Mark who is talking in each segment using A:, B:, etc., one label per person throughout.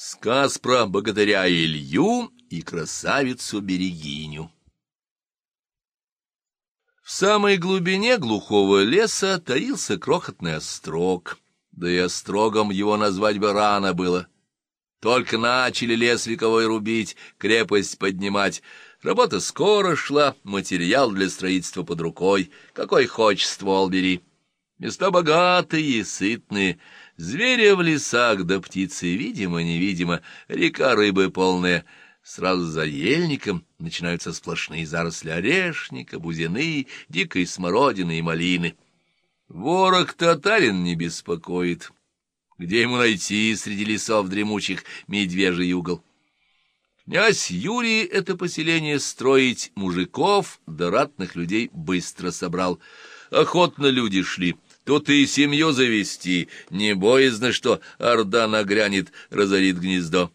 A: Сказ про богатыря Илью и красавицу Берегиню. В самой глубине глухого леса таился крохотный острог, да и острогом его назвать бы рано было. Только начали лес вековой рубить, крепость поднимать. Работа скоро шла, материал для строительства под рукой, какой хочешь ствол бери. Места богатые, сытные, Зверя в лесах, да птицы, видимо-невидимо, река рыбы полная. Сразу за ельником начинаются сплошные заросли орешника, бузины, дикой смородины и малины. Ворог татарин не беспокоит. Где ему найти среди лесов дремучих медвежий угол? Князь Юрий это поселение строить мужиков да ратных людей быстро собрал. Охотно люди шли — Тут и семью завести, не боязно, что орда нагрянет, разорит гнездо.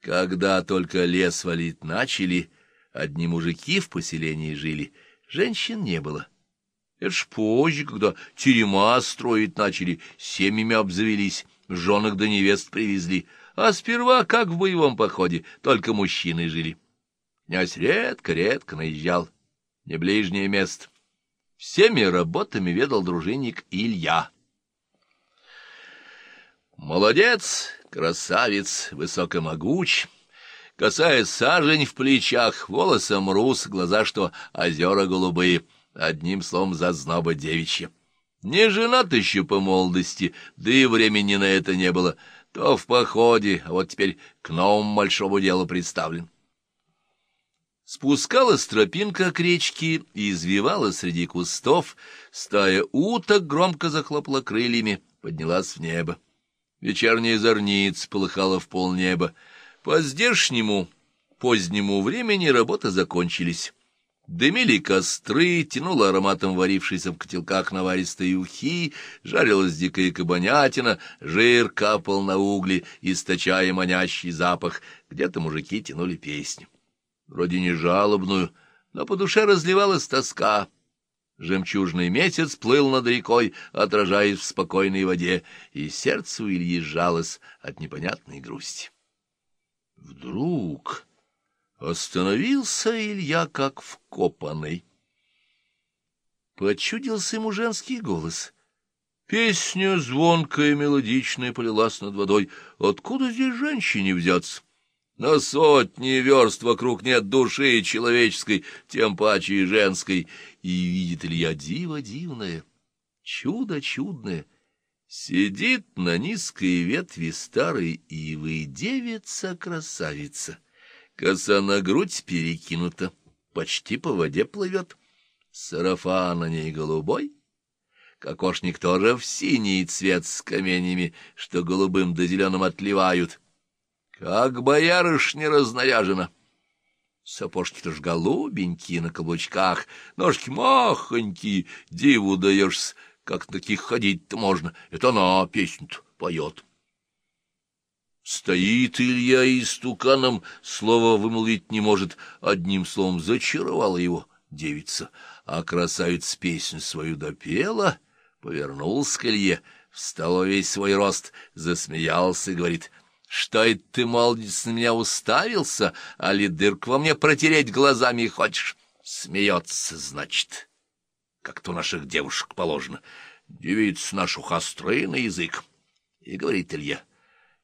A: Когда только лес валить начали, одни мужики в поселении жили, женщин не было. Это ж позже, когда терема строить начали, семьями обзавелись, женок до невест привезли, а сперва, как в боевом походе, только мужчины жили. Князь редко-редко наезжал, не ближнее место. Всеми работами ведал дружинник Илья. Молодец, красавец, высокомогуч, касаясь сажень в плечах, волосом рус, глаза что озера голубые, одним словом зазноба девичья. Не женат еще по молодости, да и времени на это не было, то в походе, а вот теперь к новому большому делу представлен. Спускалась тропинка к речке и извивала среди кустов. Стая уток громко захлопала крыльями, поднялась в небо. Вечерняя зорница полыхала в полнеба. По здешнему позднему времени работы закончились. Дымили костры, тянуло ароматом варившейся в котелках наваристой ухи, жарилась дикая кабанятина, жир капал на угли, источая манящий запах. Где-то мужики тянули песню вроде не жалобную, но по душе разливалась тоска. Жемчужный месяц плыл над рекой, отражаясь в спокойной воде, и сердце у Ильи сжалось от непонятной грусти. Вдруг остановился Илья как вкопанный. Почудился ему женский голос. Песня звонкая, мелодичная полилась над водой. Откуда здесь женщине взяться? На сотни верст вокруг нет души человеческой, тем паче и женской. И видит Илья диво дивное, чудо чудное. Сидит на низкой ветви старой ивы девица-красавица. Коса на грудь перекинута, почти по воде плывет. Сарафан на ней голубой, кокошник тоже в синий цвет с каменями, что голубым да зеленым отливают — как боярышня разнаряжена. Сапожки-то ж голубенькие на каблучках, ножки махонькие, диву даешься, как таких ходить-то можно. Это она песню-то поет. Стоит Илья и стуканом, слова вымолвить не может, одним словом зачаровала его девица, а красавица песню свою допела, повернулся к Илье, встал весь свой рост, засмеялся и говорит — что это ты, молодец, на меня уставился, а ли дырку во мне протереть глазами хочешь? Смеется, значит, как-то у наших девушек положено. Девица нашу хострый на язык. И говорит Илья,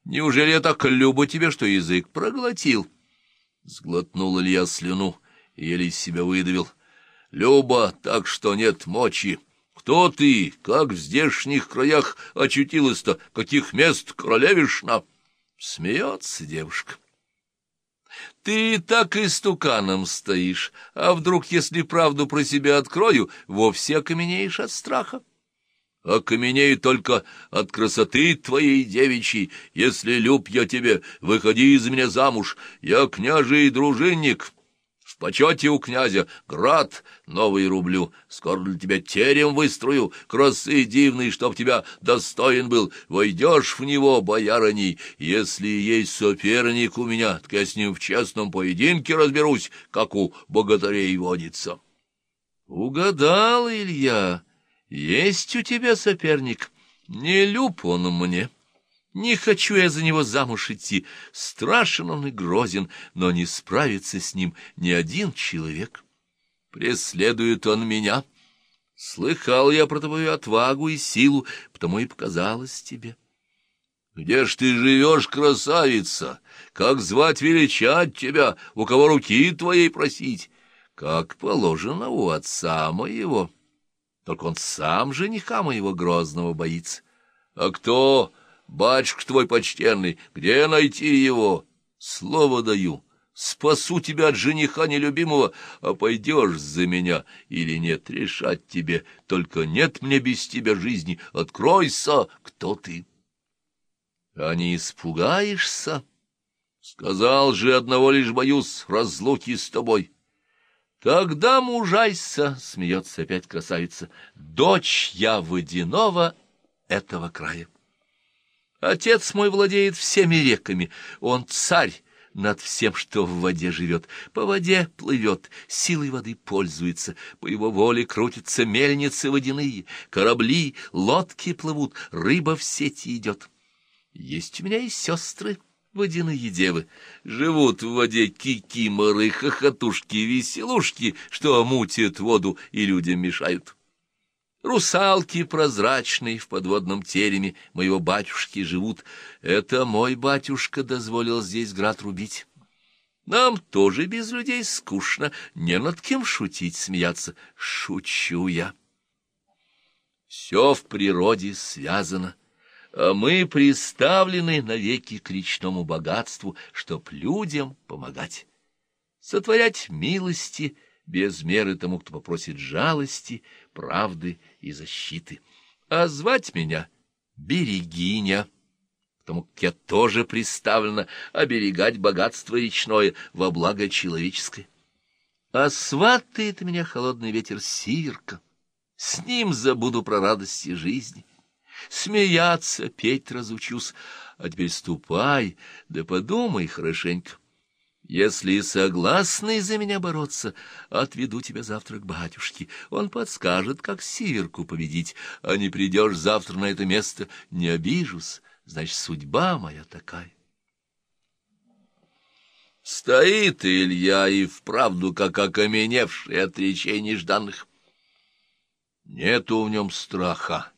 A: неужели я так любо тебе, что язык проглотил? Сглотнул Илья слюну и еле из себя выдавил. Люба, так что нет мочи. Кто ты? Как в здешних краях очутилась-то? Каких мест королевишна? Смеется девушка. Ты так и стуканом стоишь, а вдруг, если правду про себя открою, вовсе окаменеешь от страха? Окаменею только от красоты твоей девичьей. Если люб я тебе, выходи из меня замуж. Я княжий дружинник, почете у князя, град новый рублю, скоро для тебя терем выстрою, красы дивный, чтоб тебя достоин был, войдешь в него, боярыней, если есть соперник у меня, так я с ним в честном поединке разберусь, как у богатырей водится. Угадал, Илья, есть у тебя соперник, не люб он мне». Не хочу я за него замуж идти. Страшен он и грозен, но не справится с ним ни один человек. Преследует он меня. Слыхал я про твою отвагу и силу, потому и показалось тебе. Где ж ты живешь, красавица? Как звать величать тебя? У кого руки твоей просить? Как положено у отца моего. Только он сам жениха моего грозного боится. А кто Батюшка твой почтенный, где найти его? Слово даю, спасу тебя от жениха нелюбимого, а пойдешь за меня или нет, решать тебе. Только нет мне без тебя жизни, откройся, кто ты. А не испугаешься? Сказал же, одного лишь боюсь, разлуки с тобой. Тогда мужайся, — смеется опять красавица, — дочь я водяного этого края. Отец мой владеет всеми реками, он царь над всем, что в воде живет. По воде плывет, силой воды пользуется, по его воле крутятся мельницы водяные, корабли, лодки плывут, рыба в сети идет. Есть у меня и сестры, водяные девы. Живут в воде кикиморы, хохотушки, веселушки, что мутят воду и людям мешают. Русалки прозрачные в подводном тереме моего батюшки живут. Это мой батюшка дозволил здесь град рубить. Нам тоже без людей скучно, не над кем шутить, смеяться. Шучу я. Все в природе связано, а мы приставлены навеки к речному богатству, чтоб людям помогать, сотворять милости — без меры тому, кто попросит жалости, правды и защиты. А звать меня Берегиня, потому как я тоже приставлена оберегать богатство речное во благо человеческое. А сватает меня холодный ветер сиверка, с ним забуду про радости жизни. Смеяться, петь разучусь, а теперь ступай, да подумай хорошенько. Если согласны за меня бороться, отведу тебя завтра к батюшке. Он подскажет, как сиверку победить, а не придешь завтра на это место, не обижусь, значит, судьба моя такая. Стоит Илья и вправду, как окаменевший от речей нежданных. Нету в нем страха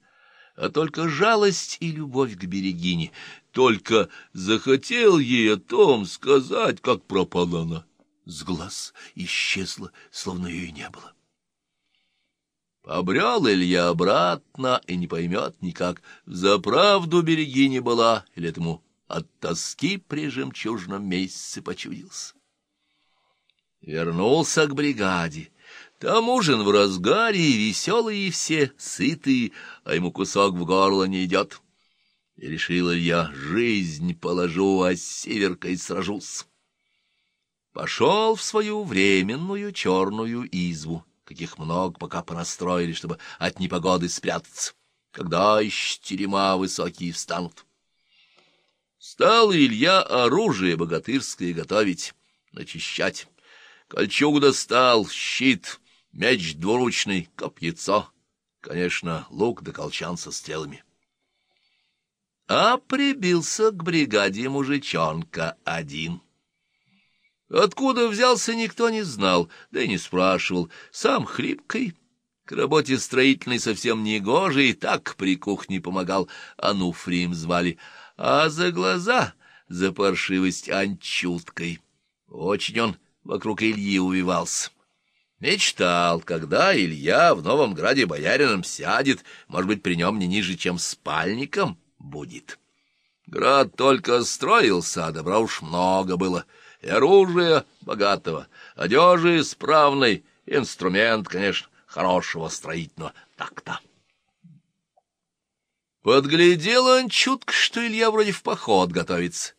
A: а только жалость и любовь к Берегине. Только захотел ей о том сказать, как пропала она. С глаз исчезла, словно ее и не было. Побрел Илья обратно и не поймет никак, за правду Берегине была, или этому от тоски при жемчужном месяце почудился. Вернулся к бригаде. Там ужин в разгаре, веселые все, сытые, а ему кусок в горло не идет. И решил я, жизнь положу, а с северкой сражусь. Пошел в свою временную черную избу, каких много пока понастроили, чтобы от непогоды спрятаться, когда еще терема высокие встанут. Стал Илья оружие богатырское готовить, начищать. Кольчугу достал, щит — Меч двуручный, копьецо, конечно, лук да колчан со стрелами. А прибился к бригаде мужичонка один. Откуда взялся, никто не знал, да и не спрашивал. Сам хлипкой, к работе строительной совсем не гожий, так при кухне помогал, Ануфрием звали, а за глаза, за паршивость анчуткой. Очень он вокруг Ильи увивался. Мечтал, когда Илья в Новом Граде боярином сядет, может быть, при нем не ниже, чем спальником будет. Град только строился, а добра уж много было. И оружия богатого, одежи исправной, инструмент, конечно, хорошего строительного. Так-то. Подглядел он чутко, что Илья вроде в поход готовится.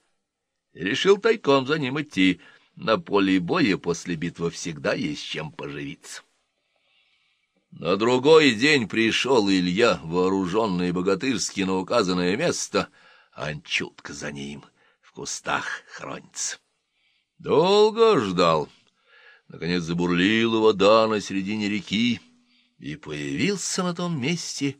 A: И решил тайком за ним идти — на поле боя после битвы всегда есть чем поживиться. На другой день пришел Илья, вооруженный богатырски на указанное место, анчутка за ним в кустах хронится. Долго ждал. Наконец забурлила вода на середине реки, и появился на том месте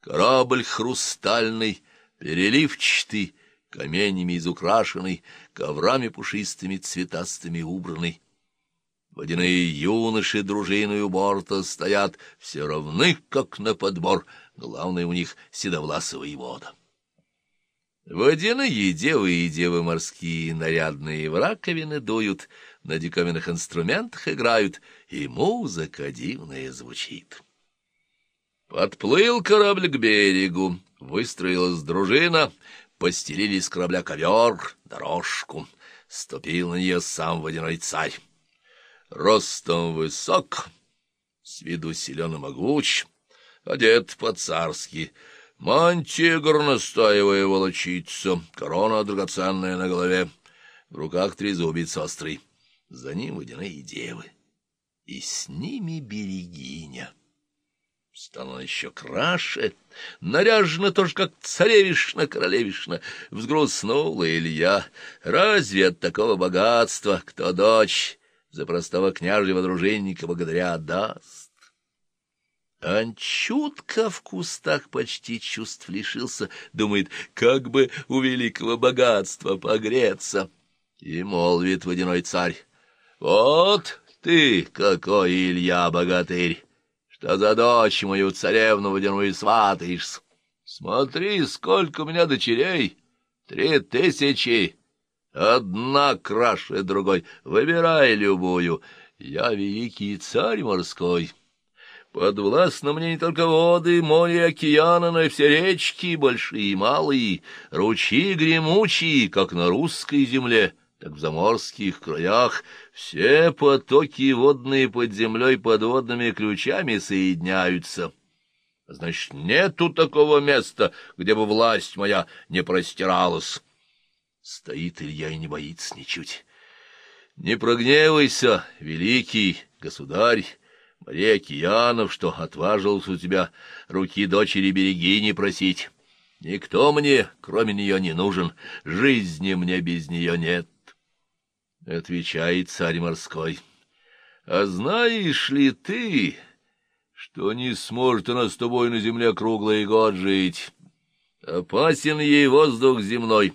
A: корабль хрустальный, переливчатый, каменями изукрашенный, коврами пушистыми цветастыми убранный. Водяные юноши дружиной у борта стоят, все равны, как на подбор, главное у них седовласовый вода. Водяные девы и девы морские нарядные в раковины дуют, на диковинных инструментах играют, и музыка дивная звучит. Подплыл корабль к берегу, выстроилась дружина, постелили с корабля ковер, дорожку. Ступил на нее сам водяной царь. Ростом высок, с виду силен и могуч, одет по-царски, мантия горностаевая волочится, корона драгоценная на голове, в руках трезубец острый, за ним водяные девы, и с ними берегиня. Стала еще краше, наряжена тоже, как царевишна-королевишна. Взгрустнула Илья. Разве от такого богатства кто дочь за простого княжьего дружинника благодаря отдаст? Он чутко в кустах почти чувств лишился, думает, как бы у великого богатства погреться. И молвит водяной царь, вот ты какой, Илья, богатырь! что за дочь мою царевну водяную сватаешься. Смотри, сколько у меня дочерей! Три тысячи! Одна краше другой. Выбирай любую. Я великий царь морской. Подвластны мне не только воды, море и океана, но и все речки, большие и малые, ручьи гремучие, как на русской земле, так в заморских краях все потоки водные под землей подводными ключами соединяются. Значит, нету такого места, где бы власть моя не простиралась. Стоит Илья и не боится ничуть. Не прогневайся, великий государь, Мария Океанов, что отважился у тебя руки дочери берегини просить. Никто мне, кроме нее, не нужен, жизни мне без нее нет. — отвечает царь морской. — А знаешь ли ты, что не сможет она с тобой на земле круглый год жить? Опасен ей воздух земной.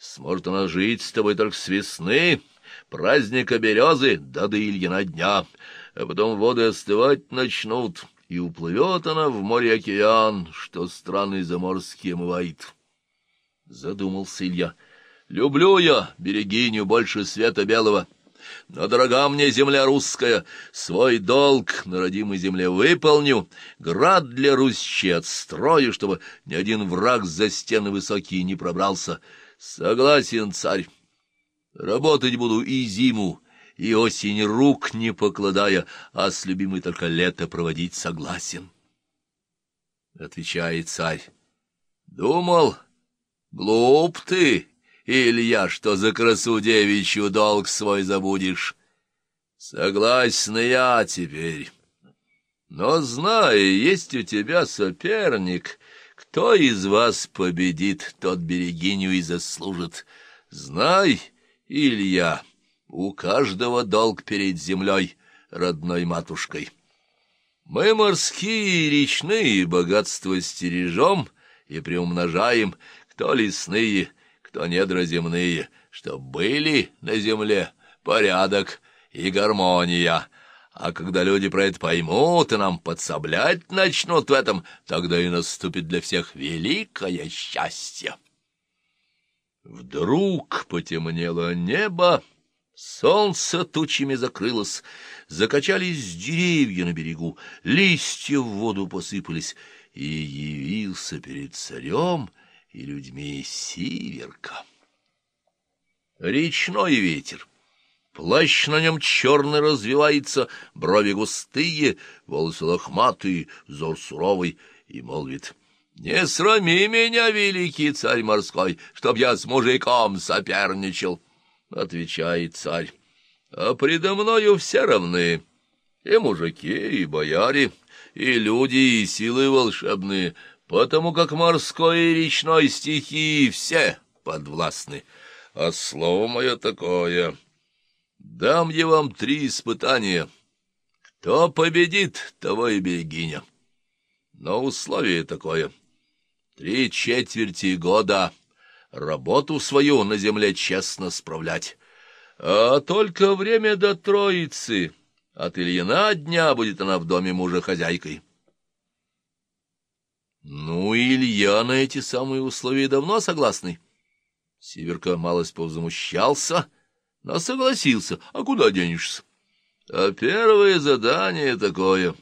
A: Сможет она жить с тобой только с весны, праздника березы да до Ильина дня, а потом воды остывать начнут, и уплывет она в море-океан, что страны заморские омывает. Задумался Илья — Люблю я берегиню больше света белого. Но дорога мне земля русская, свой долг на родимой земле выполню, град для Русичи отстрою, чтобы ни один враг за стены высокие не пробрался. Согласен, царь. Работать буду и зиму, и осень рук не покладая, а с любимой только лето проводить согласен. Отвечает царь. Думал, глуп ты, Илья, что за красу девичью долг свой забудешь. Согласен я теперь. Но знай, есть у тебя соперник. Кто из вас победит, тот берегиню и заслужит. Знай, Илья, у каждого долг перед землей, родной матушкой. Мы морские и речные богатства стережем и приумножаем, кто лесные — кто недра земные, что были на земле порядок и гармония. А когда люди про это поймут и нам подсоблять начнут в этом, тогда и наступит для всех великое счастье. Вдруг потемнело небо, солнце тучами закрылось, закачались деревья на берегу, листья в воду посыпались, и явился перед царем и людьми сиверка. Речной ветер. Плащ на нем черный развивается, брови густые, волосы лохматые, взор суровый, и молвит — Не срами меня, великий царь морской, чтоб я с мужиком соперничал, — отвечает царь. — А предо мною все равны, и мужики, и бояре, и люди, и силы волшебные — потому как морской и речной стихии все подвластны. А слово мое такое. Дам я вам три испытания. Кто победит, того и берегиня. Но условие такое. три четверти года работу свою на земле честно справлять. А только время до Троицы, от Ильина дня будет она в доме мужа хозяйкой. Ну, Илья на эти самые условия давно согласный. Сиверка малость повзамущался, но согласился. А куда денешься? А первое задание такое.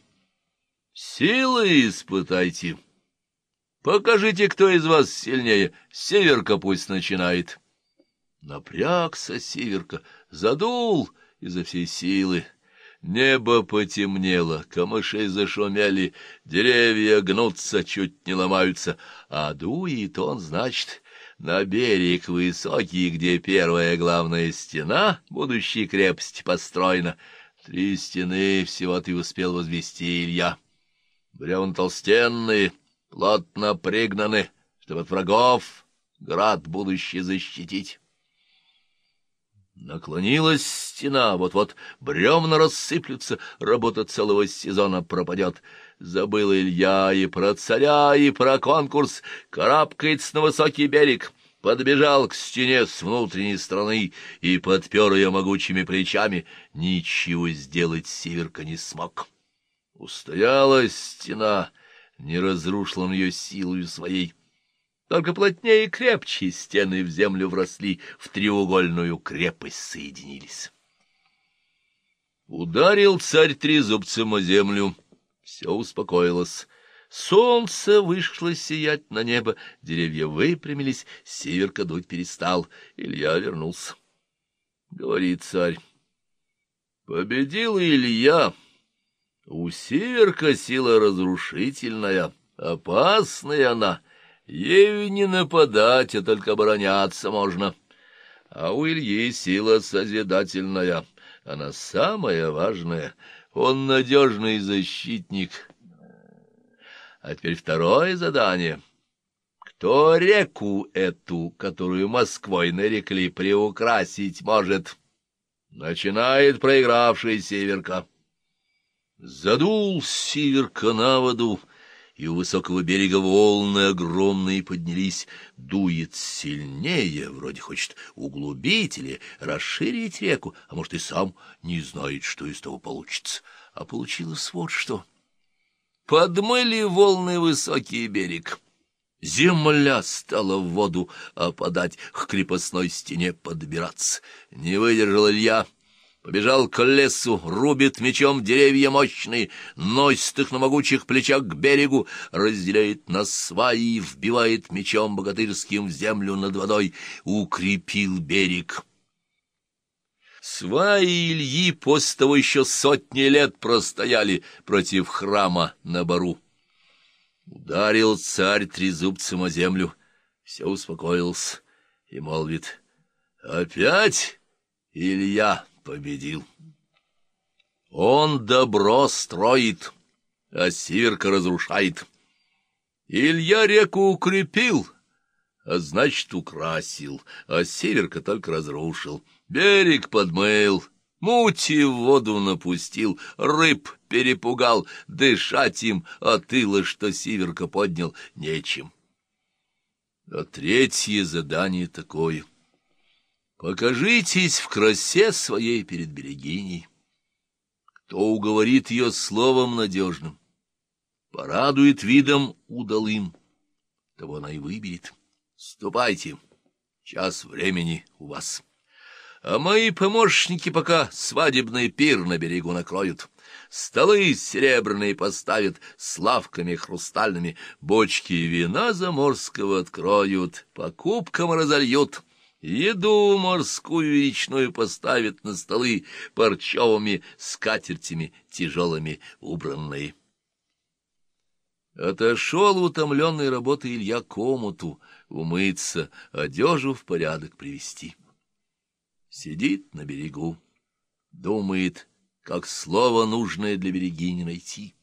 A: Силы испытайте. Покажите, кто из вас сильнее. Северка пусть начинает. Напрягся Северка, задул изо всей силы. Небо потемнело, камыши зашумели, деревья гнутся, чуть не ломаются, а дует он, значит, на берег высокий, где первая главная стена будущей крепости построена. Три стены всего ты успел возвести, Илья. Бревна толстенные, плотно пригнаны, чтобы от врагов град будущий защитить. Наклонилась стена, вот-вот бревна рассыплются, работа целого сезона пропадет. Забыл Илья и про царя, и про конкурс, карабкается на высокий берег, подбежал к стене с внутренней стороны и подпер ее могучими плечами. Ничего сделать Северка не смог. Устояла стена, не разрушил он ее силою своей. Только плотнее и крепче стены в землю вросли, в треугольную крепость соединились. Ударил царь трезубцем о землю. Все успокоилось. Солнце вышло сиять на небо, деревья выпрямились, северка дуть перестал. Илья вернулся. Говорит царь. Победил Илья. У северка сила разрушительная, опасная она — Ею не нападать, а только обороняться можно. А у Ильи сила созидательная, она самая важная. Он надежный защитник. А теперь второе задание. Кто реку эту, которую Москвой нарекли, приукрасить может? Начинает проигравший Северка. Задул Северка на воду, и у высокого берега волны огромные поднялись. Дует сильнее, вроде хочет углубить или расширить реку, а может, и сам не знает, что из того получится. А получилось вот что. Подмыли волны высокий берег. Земля стала в воду опадать, к крепостной стене подбираться. Не выдержал Илья — Побежал к лесу, рубит мечом деревья мощные, носит их на могучих плечах к берегу, разделяет на сваи вбивает мечом богатырским в землю над водой, укрепил берег. Сваи Ильи после того еще сотни лет простояли против храма на бару. Ударил царь трезубцем о землю, все успокоился и молвит, «Опять, Илья?» Победил. Он добро строит, а Сиверка разрушает. Илья реку укрепил, а значит, украсил, а Северка только разрушил. Берег подмыл, мути в воду напустил, рыб перепугал, дышать им от ила, что Сиверка поднял, нечем. А третье задание такое — Покажитесь в красе своей перед берегиней. Кто уговорит ее словом надежным, порадует видом удалым, того она и выберет. Ступайте, час времени у вас. А мои помощники пока свадебный пир на берегу накроют. Столы серебряные поставят с лавками хрустальными, бочки вина заморского откроют, по кубкам разольют — Еду морскую и речную поставят на столы парчевыми скатертями тяжелыми убранные. Отошел утомленной работы Илья комнату, умыться, одежу в порядок привести. Сидит на берегу, думает, как слово нужное для берегини найти.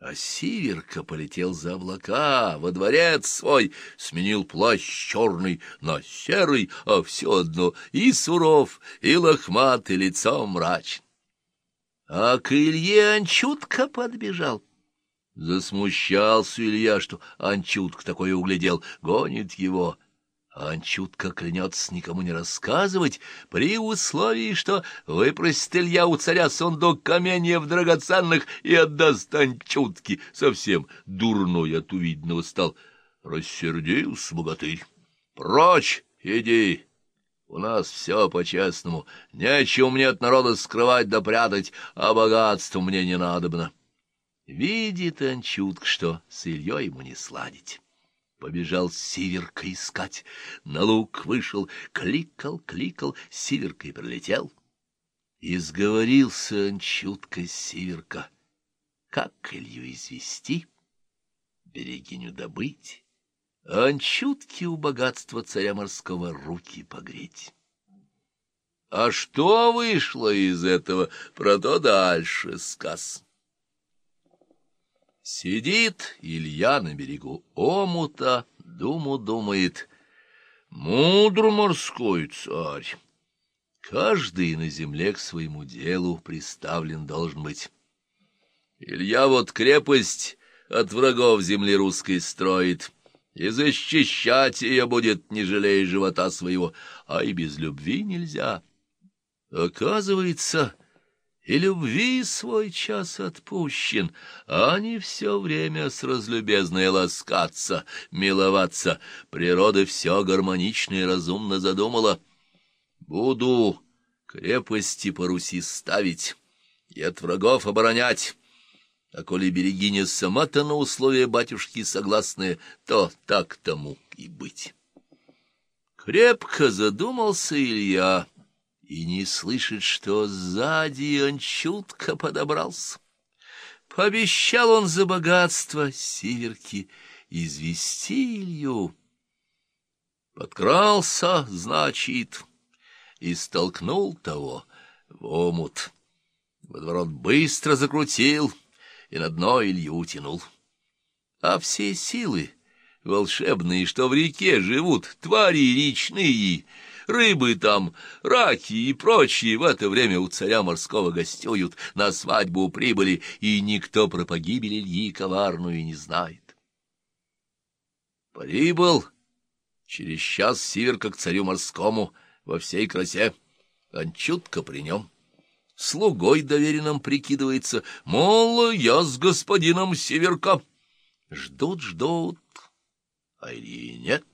A: А Сиверка полетел за облака, во дворец свой, сменил плащ черный на серый, а все одно и суров, и лохмат, и лицом мрачен. А к Илье он чутко подбежал. Засмущался Илья, что Анчутка такое углядел, гонит его. Анчутка клянется никому не рассказывать, при условии, что выпросит Илья у царя сундук каменьев драгоценных и отдаст Анчутке. Совсем дурной от увиденного стал. Рассердился богатырь. «Прочь, иди!» У нас все по-честному. Нечего мне от народа скрывать да прятать, а богатство мне не надобно. Видит Анчутка, что с Ильей ему не сладить. Побежал Сиверка искать. На луг вышел, кликал, кликал, Сиверка и прилетел. И сговорился Анчутка Сиверка. Как Илью извести, берегиню добыть, Анчутки у богатства царя морского руки погреть. А что вышло из этого, про то дальше сказ. Сидит Илья на берегу омута, думу думает. Мудр морской царь. Каждый на земле к своему делу приставлен должен быть. Илья вот крепость от врагов земли русской строит, и защищать ее будет, не жалея живота своего, а и без любви нельзя. Оказывается, и любви свой час отпущен, а не все время с разлюбезной ласкаться, миловаться. Природа все гармонично и разумно задумала. Буду крепости по Руси ставить и от врагов оборонять. А коли берегиня сама-то на условия батюшки согласная, то так тому и быть. Крепко задумался Илья и не слышит, что сзади он чутко подобрался. Пообещал он за богатство северки извести Илью. Подкрался, значит, и столкнул того в омут. Водоворот быстро закрутил и на дно Илью тянул. А все силы волшебные, что в реке живут, твари речные, Рыбы там, раки и прочие в это время у царя морского гостюют, на свадьбу прибыли, и никто про погибель Ильи коварную не знает. Прибыл через час сиверка к царю морскому во всей красе, Анчутка при нем. Слугой доверенным прикидывается, мол, я с господином сиверка. Ждут, ждут, а Ильи нет.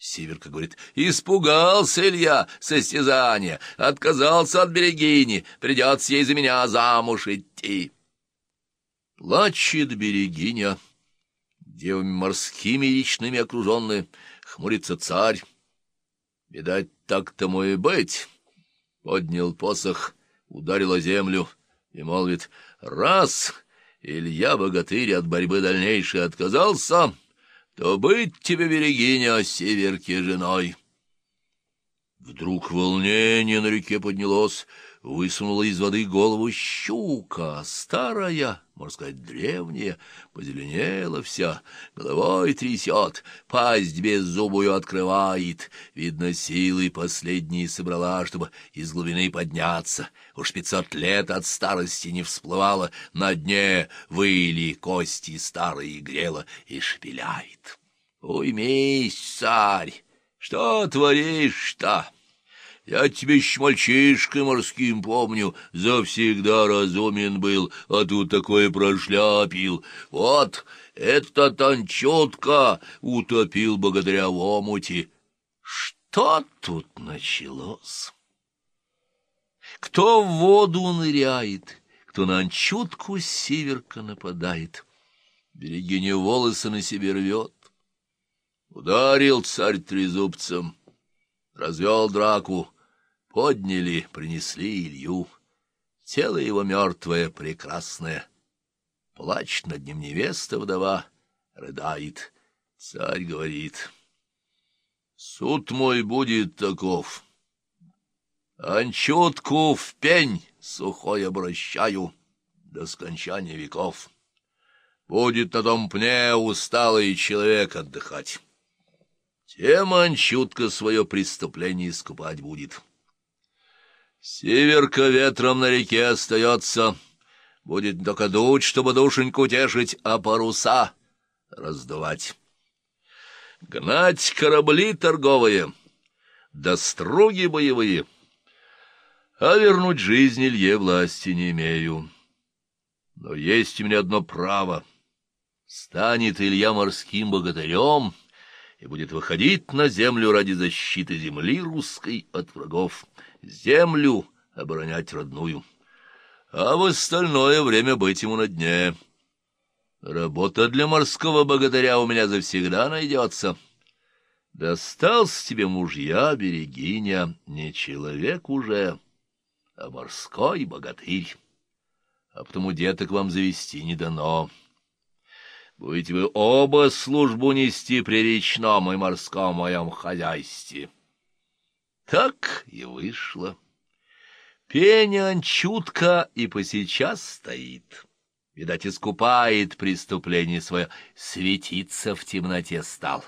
A: Северка говорит, испугался Илья состязания, отказался от берегини, придется ей за меня замуж идти. Плачет берегиня, девами морскими речными окруженная, хмурится царь. Видать, так тому и быть. Поднял посох, ударил о землю и молвит, раз Илья богатырь от борьбы дальнейшей отказался, то быть тебе, берегиня, северки женой. Вдруг волнение на реке поднялось, высунула из воды голову щука, старая, можно сказать, древняя, позеленела вся, головой трясет, пасть беззубую открывает, видно, силы последние собрала, чтобы из глубины подняться, уж пятьсот лет от старости не всплывала, на дне выли кости старые грела и шпиляет. Уймись, царь, что творишь-то? Я тебе еще мальчишкой морским помню, завсегда разумен был, а тут такое прошляпил. Вот этот Анчутка утопил благодаря в омуте. Что тут началось? Кто в воду ныряет, кто на Анчутку северка нападает, берегиня волосы на себе рвет. Ударил царь трезубцем, развел драку, Подняли, принесли Илью. Тело его мертвое, прекрасное. Плачет над ним невеста-вдова, рыдает. Царь говорит, суд мой будет таков. Анчутку в пень сухой обращаю до скончания веков. Будет на том пне усталый человек отдыхать. Тем Анчутка свое преступление искупать будет. Северка ветром на реке остается, будет только дуть, чтобы душеньку тешить, а паруса раздувать. Гнать корабли торговые, да струги боевые, а вернуть жизнь Илье власти не имею. Но есть у меня одно право. Станет Илья морским богатырем и будет выходить на землю ради защиты земли русской от врагов, землю оборонять родную, а в остальное время быть ему на дне. Работа для морского богатыря у меня завсегда найдется. Достался тебе мужья, берегиня, не человек уже, а морской богатырь. А потому деток вам завести не дано. Будете вы оба службу нести при речном и морском моем хозяйстве. Так и вышло. Пенян чутко и посейчас стоит. Видать, искупает преступление свое, светиться в темноте стал,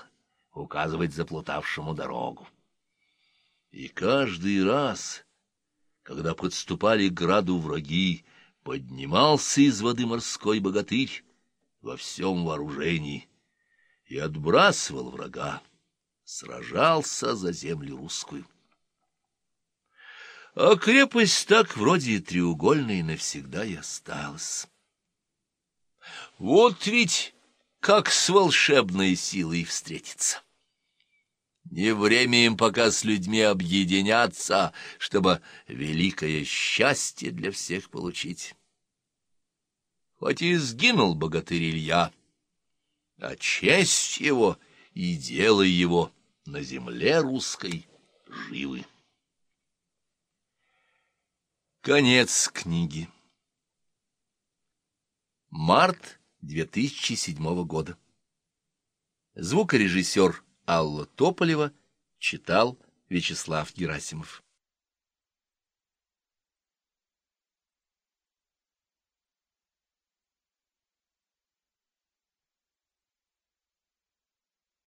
A: указывать заплутавшему дорогу. И каждый раз, когда подступали к граду враги, поднимался из воды морской богатырь во всем вооружении и отбрасывал врага, сражался за землю русскую. А крепость так вроде треугольной навсегда и осталась. Вот ведь как с волшебной силой встретиться. Не время им пока с людьми объединяться, чтобы великое счастье для всех получить. Хоть и сгинул богатырь Илья, а честь его и дело его на земле русской живы. Конец книги. Март 2007 года. Звукорежиссер Алла Тополева читал Вячеслав Герасимов.